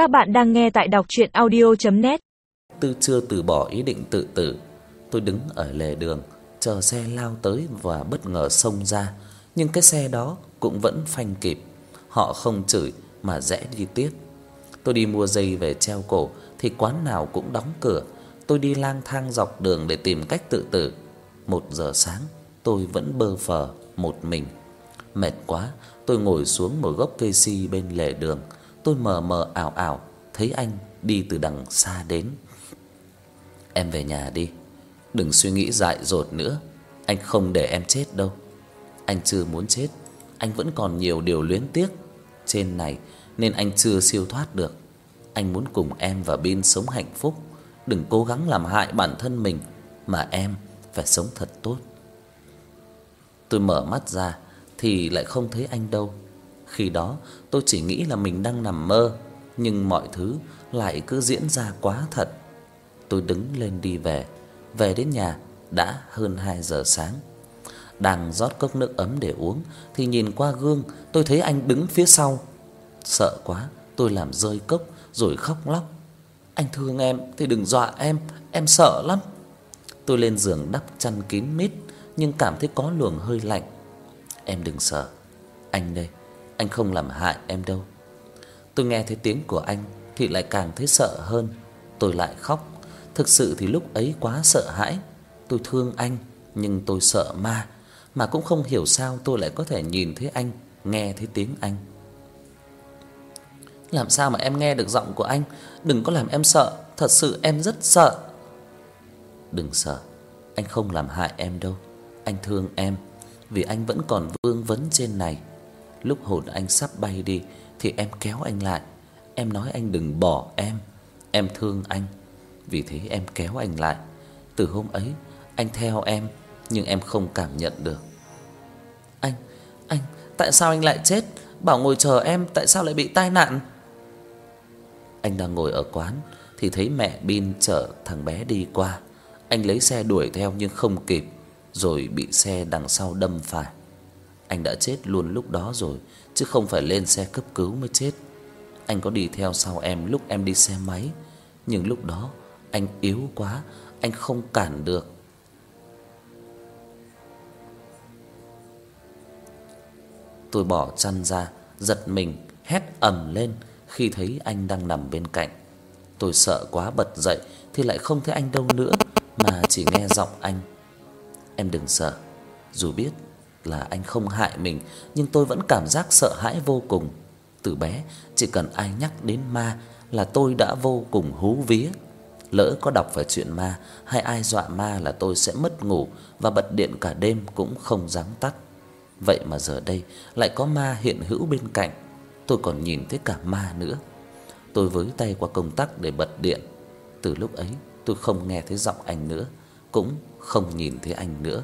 Các bạn đang nghe tại đọc audio net Tư chưa từ bỏ ý định tự tử. Tôi đứng ở lề đường chờ xe lao tới và bất ngờ xông ra, nhưng cái xe đó cũng vẫn phanh kịp. Họ không chửi mà rẽ đi tiếp. Tôi đi mua dây về treo cổ thì quán nào cũng đóng cửa. Tôi đi lang thang dọc đường để tìm cách tự tử. Một giờ sáng, tôi vẫn bơ phờ một mình. Mệt quá, tôi ngồi xuống một gốc cây si bên lề đường. Tôi mờ mờ ảo ảo thấy anh đi từ đằng xa đến. Em về nhà đi, đừng suy nghĩ dại dột nữa, anh không để em chết đâu. Anh chưa muốn chết, anh vẫn còn nhiều điều luyến tiếc trên này nên anh chưa siêu thoát được. Anh muốn cùng em và Bin sống hạnh phúc, đừng cố gắng làm hại bản thân mình mà em phải sống thật tốt. Tôi mở mắt ra thì lại không thấy anh đâu. Khi đó tôi chỉ nghĩ là mình đang nằm mơ, nhưng mọi thứ lại cứ diễn ra quá thật. Tôi đứng lên đi về, về đến nhà đã hơn 2 giờ sáng. Đang rót cốc nước ấm để uống thì nhìn qua gương, tôi thấy anh đứng phía sau. Sợ quá, tôi làm rơi cốc rồi khóc lóc. Anh thương em thì đừng dọa em, em sợ lắm. Tôi lên giường đắp chăn kín mít nhưng cảm thấy có luồng hơi lạnh. Em đừng sợ, anh đây, anh không làm hại em đâu. Tôi nghe thấy tiếng của anh thì lại càng thấy sợ hơn. Tôi lại khóc. Thực sự thì lúc ấy quá sợ hãi. Tôi thương anh nhưng tôi sợ ma, mà cũng không hiểu sao tôi lại có thể nhìn thấy anh, nghe thấy tiếng anh. Làm sao mà em nghe được giọng của anh? Đừng có làm em sợ, thật sự em rất sợ. Đừng sợ, anh không làm hại em đâu. Anh thương em vì anh vẫn còn vương vấn trên này. Lúc hồn anh sắp bay đi thì em kéo anh lại. Em nói anh đừng bỏ em, em thương anh. Vì thế em kéo anh lại. Từ hôm ấy anh theo em nhưng em không cảm nhận được. Anh, anh, tại sao anh lại chết? Bảo ngồi chờ em, tại sao lại bị tai nạn? Anh đang ngồi ở quán thì thấy mẹ Bin chở thằng bé đi qua. Anh lấy xe đuổi theo nhưng không kịp, rồi bị xe đằng sau đâm phải. Anh đã chết luôn lúc đó rồi, chứ không phải lên xe cấp cứu mới chết. Anh có đi theo sau em lúc em đi xe máy, nhưng lúc đó anh yếu quá, anh không cản được. Tôi bỏ chăn ra, giật mình, hét ầm lên khi thấy anh đang nằm bên cạnh. Tôi sợ quá bật dậy thì lại không thấy anh đâu nữa mà chỉ nghe giọng anh. Em đừng sợ, dù biết là anh không hại mình, nhưng tôi vẫn cảm giác sợ hãi vô cùng. Từ bé, chỉ cần ai nhắc đến ma là tôi đã vô cùng hú vía. Lỡ có đọc phải chuyện ma hay ai dọa ma là tôi sẽ mất ngủ và bật điện cả đêm cũng không dám tắt. Vậy mà giờ đây lại có ma hiện hữu bên cạnh, tôi còn nhìn thấy cả ma nữa. Tôi với tay qua công tắc để bật điện. Từ lúc ấy, tôi không nghe thấy giọng anh nữa, cũng không nhìn thấy anh nữa.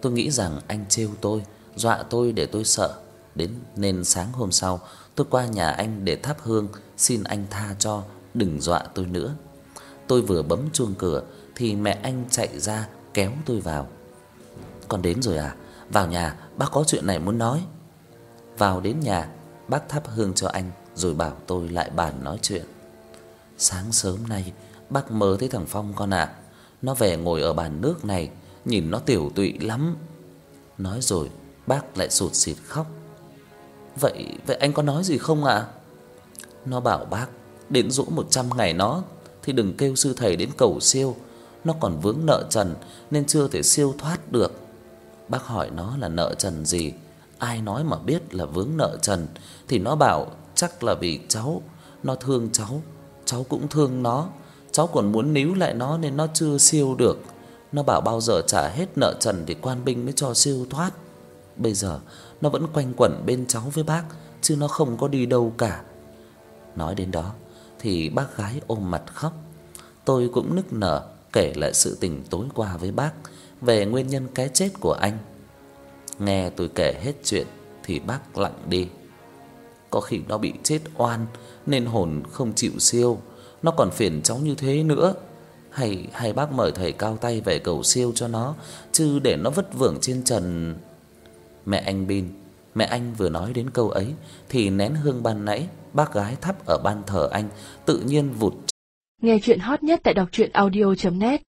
Tôi nghĩ rằng anh trêu tôi, dọa tôi để tôi sợ, đến nên sáng hôm sau tôi qua nhà anh để thắp hương xin anh tha cho, đừng dọa tôi nữa. Tôi vừa bấm chuông cửa thì mẹ anh chạy ra kéo tôi vào. Con đến rồi à? Vào nhà, bác có chuyện này muốn nói. Vào đến nhà, bác thắp hương cho anh rồi bảo tôi lại bàn nói chuyện. Sáng sớm nay, bác mơ thấy thằng Phong con ạ. À. Nó về ngồi ở bàn nước này, nhìn nó tiểu tụy lắm. Nói rồi, bác lại sụt sịt khóc. Vậy vậy anh có nói gì không ạ? À? Nó bảo bác đến dỗ 100 ngày nó thì đừng kêu sư thầy đến cầu siêu, nó còn vướng nợ trần nên chưa thể siêu thoát được. Bác hỏi nó là nợ trần gì, ai nói mà biết là vướng nợ trần thì nó bảo chắc là vì cháu, nó thương cháu, cháu cũng thương nó, cháu còn muốn níu lại nó nên nó chưa siêu được. Nó bảo bao giờ trả hết nợ trần thì quan binh mới cho siêu thoát. Bây giờ nó vẫn quanh quẩn bên cháu với bác chứ nó không có đi đâu cả. Nói đến đó thì bác gái ôm mặt khóc. Tôi cũng nức nở kể lại sự tình tối qua với bác về nguyên nhân cái chết của anh. Nghe tôi kể hết chuyện thì bác lặng đi. Có khi nó bị chết oan nên hồn không chịu siêu, nó còn phiền cháu như thế nữa. Hay hay bác mời thầy cao tay về cầu siêu cho nó, chứ để nó vất vưởng trên trần. Mẹ anh Bin, Mẹ anh vừa nói đến câu ấy thì nén hương ban nãy bác gái thắp ở ban thờ anh tự nhiên vụt. Nghe chuyện hot nhất tại đọc audio net